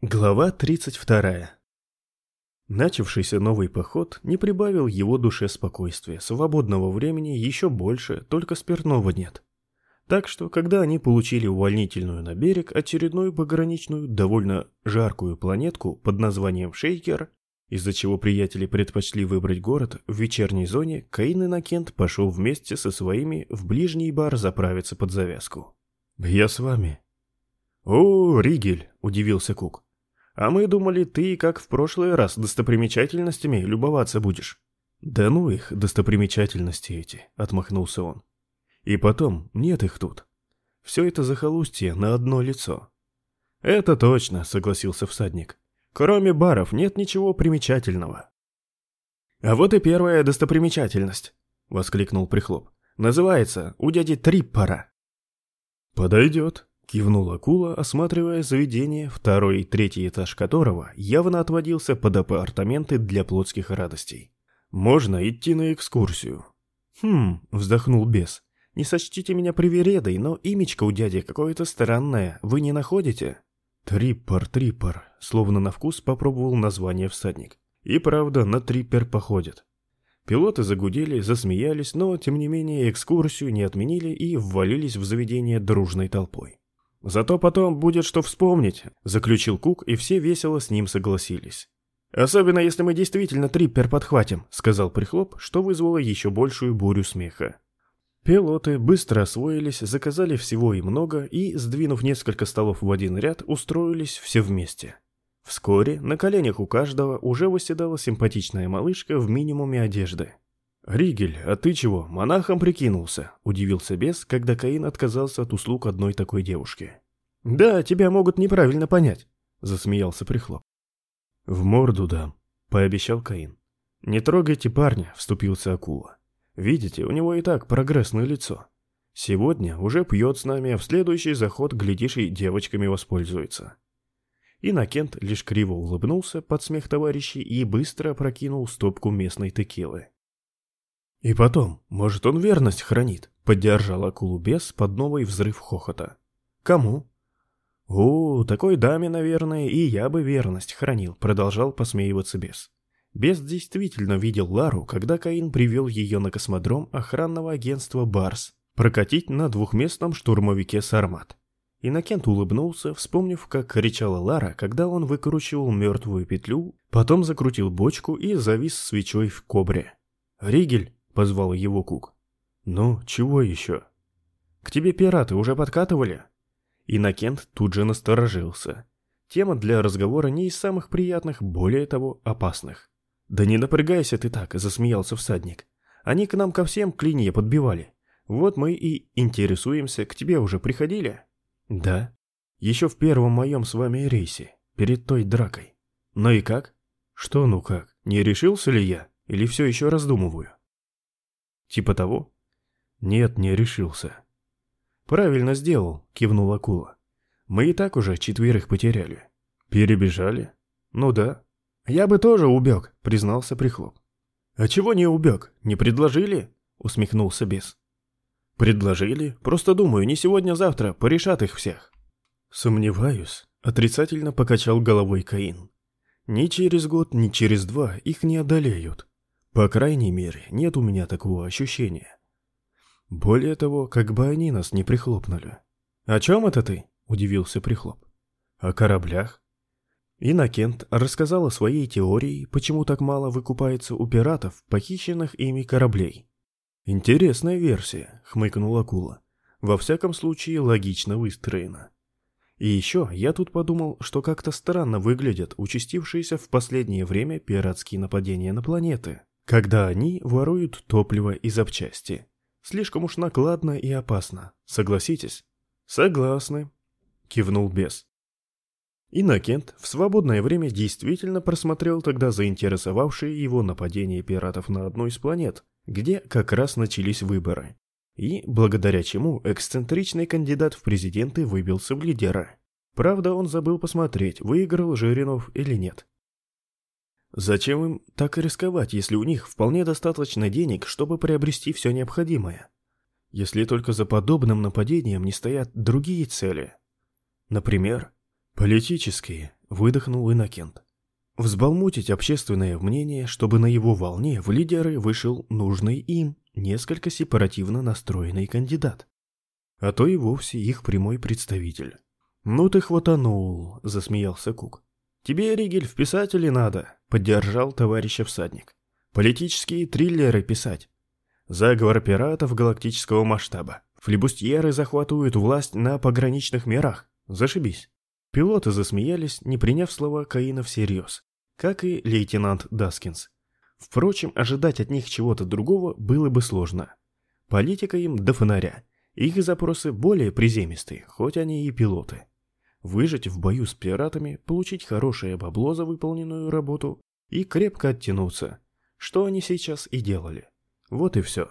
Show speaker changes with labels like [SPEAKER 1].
[SPEAKER 1] Глава 32. Начавшийся новый поход не прибавил его душе спокойствия, свободного времени еще больше, только спиртного нет. Так что, когда они получили увольнительную на берег очередную пограничную, довольно жаркую планетку под названием Шейкер, из-за чего приятели предпочли выбрать город в вечерней зоне, Каин и Накент пошел вместе со своими в ближний бар заправиться под завязку. «Я с вами». «О, Ригель!» – удивился Кук. А мы думали, ты, как в прошлый раз, достопримечательностями любоваться будешь. Да ну их, достопримечательности эти, отмахнулся он. И потом, нет их тут. Все это захолустье на одно лицо. Это точно, согласился всадник. Кроме баров нет ничего примечательного. А вот и первая достопримечательность, воскликнул Прихлоп. Называется «У дяди Триппара». «Подойдет», Кивнул акула, осматривая заведение, второй и третий этаж которого явно отводился под апартаменты для плотских радостей. «Можно идти на экскурсию». «Хм», — вздохнул бес. «Не сочтите меня привередой, но имечко у дяди какое-то странное, вы не находите?» «Триппер, триппер», словно на вкус попробовал название всадник. И правда, на триппер походит. Пилоты загудели, засмеялись, но, тем не менее, экскурсию не отменили и ввалились в заведение дружной толпой. Зато потом будет что вспомнить, заключил Кук, и все весело с ним согласились. Особенно если мы действительно триппер подхватим, сказал Прихлоп, что вызвало еще большую бурю смеха. Пилоты быстро освоились, заказали всего и много и, сдвинув несколько столов в один ряд, устроились все вместе. Вскоре на коленях у каждого уже восседала симпатичная малышка в минимуме одежды. «Ригель, а ты чего, монахом прикинулся?» – удивился бес, когда Каин отказался от услуг одной такой девушки. «Да, тебя могут неправильно понять», – засмеялся Прихлоп. «В морду дам», – пообещал Каин. «Не трогайте парня», – вступился Акула. «Видите, у него и так прогрессное лицо. Сегодня уже пьет с нами, а в следующий заход, глядишь, и девочками воспользуется». Иннокент лишь криво улыбнулся под смех товарищей и быстро опрокинул стопку местной текилы. «И потом, может, он верность хранит?» — поддержал акулу бес под новый взрыв хохота. «Кому?» «О, такой даме, наверное, и я бы верность хранил», — продолжал посмеиваться бес. Бес действительно видел Лару, когда Каин привел ее на космодром охранного агентства «Барс» прокатить на двухместном штурмовике «Сармат». Иннокент улыбнулся, вспомнив, как кричала Лара, когда он выкручивал мертвую петлю, потом закрутил бочку и завис свечой в кобре. «Ригель!» Позвал его Кук. «Ну, чего еще?» «К тебе пираты уже подкатывали?» Иннокент тут же насторожился. Тема для разговора не из самых приятных, более того, опасных. «Да не напрягайся ты так», — засмеялся всадник. «Они к нам ко всем клинья подбивали. Вот мы и интересуемся, к тебе уже приходили?» «Да. Еще в первом моем с вами рейсе, перед той дракой. Ну и как?» «Что ну как? Не решился ли я? Или все еще раздумываю?» Типа того? Нет, не решился. Правильно сделал, кивнул акула. Мы и так уже четверых потеряли. Перебежали? Ну да. Я бы тоже убег, признался Прихлоп. А чего не убег? Не предложили? Усмехнулся бес. Предложили? Просто думаю, не сегодня-завтра порешат их всех. Сомневаюсь, отрицательно покачал головой Каин. Ни через год, ни через два их не одолеют. По крайней мере, нет у меня такого ощущения. Более того, как бы они нас не прихлопнули. «О чем это ты?» – удивился прихлоп. «О кораблях». Иннокент рассказал о своей теории, почему так мало выкупается у пиратов похищенных ими кораблей. «Интересная версия», — хмыкнул акула. «Во всяком случае, логично выстроена». И еще я тут подумал, что как-то странно выглядят участившиеся в последнее время пиратские нападения на планеты когда они воруют топливо и запчасти. Слишком уж накладно и опасно, согласитесь? Согласны, кивнул бес. Иннокент в свободное время действительно просмотрел тогда заинтересовавшие его нападение пиратов на одну из планет, где как раз начались выборы. И благодаря чему эксцентричный кандидат в президенты выбился в лидера. Правда, он забыл посмотреть, выиграл Жиринов или нет. Зачем им так рисковать, если у них вполне достаточно денег, чтобы приобрести все необходимое? Если только за подобным нападением не стоят другие цели. Например, политические, выдохнул Иннокент. Взбалмутить общественное мнение, чтобы на его волне в лидеры вышел нужный им, несколько сепаративно настроенный кандидат. А то и вовсе их прямой представитель. «Ну ты хватанул», — засмеялся Кук. «Тебе, Ригель, в писатели надо», — поддержал товарища всадник. «Политические триллеры писать. Заговор пиратов галактического масштаба. Флибустьеры захватывают власть на пограничных мирах. Зашибись». Пилоты засмеялись, не приняв слова Каина всерьез, как и лейтенант Даскинс. Впрочем, ожидать от них чего-то другого было бы сложно. Политика им до фонаря. Их запросы более приземистые, хоть они и пилоты. Выжить в бою с пиратами, получить хорошее бабло за выполненную работу и крепко оттянуться, что они сейчас и делали. Вот и все.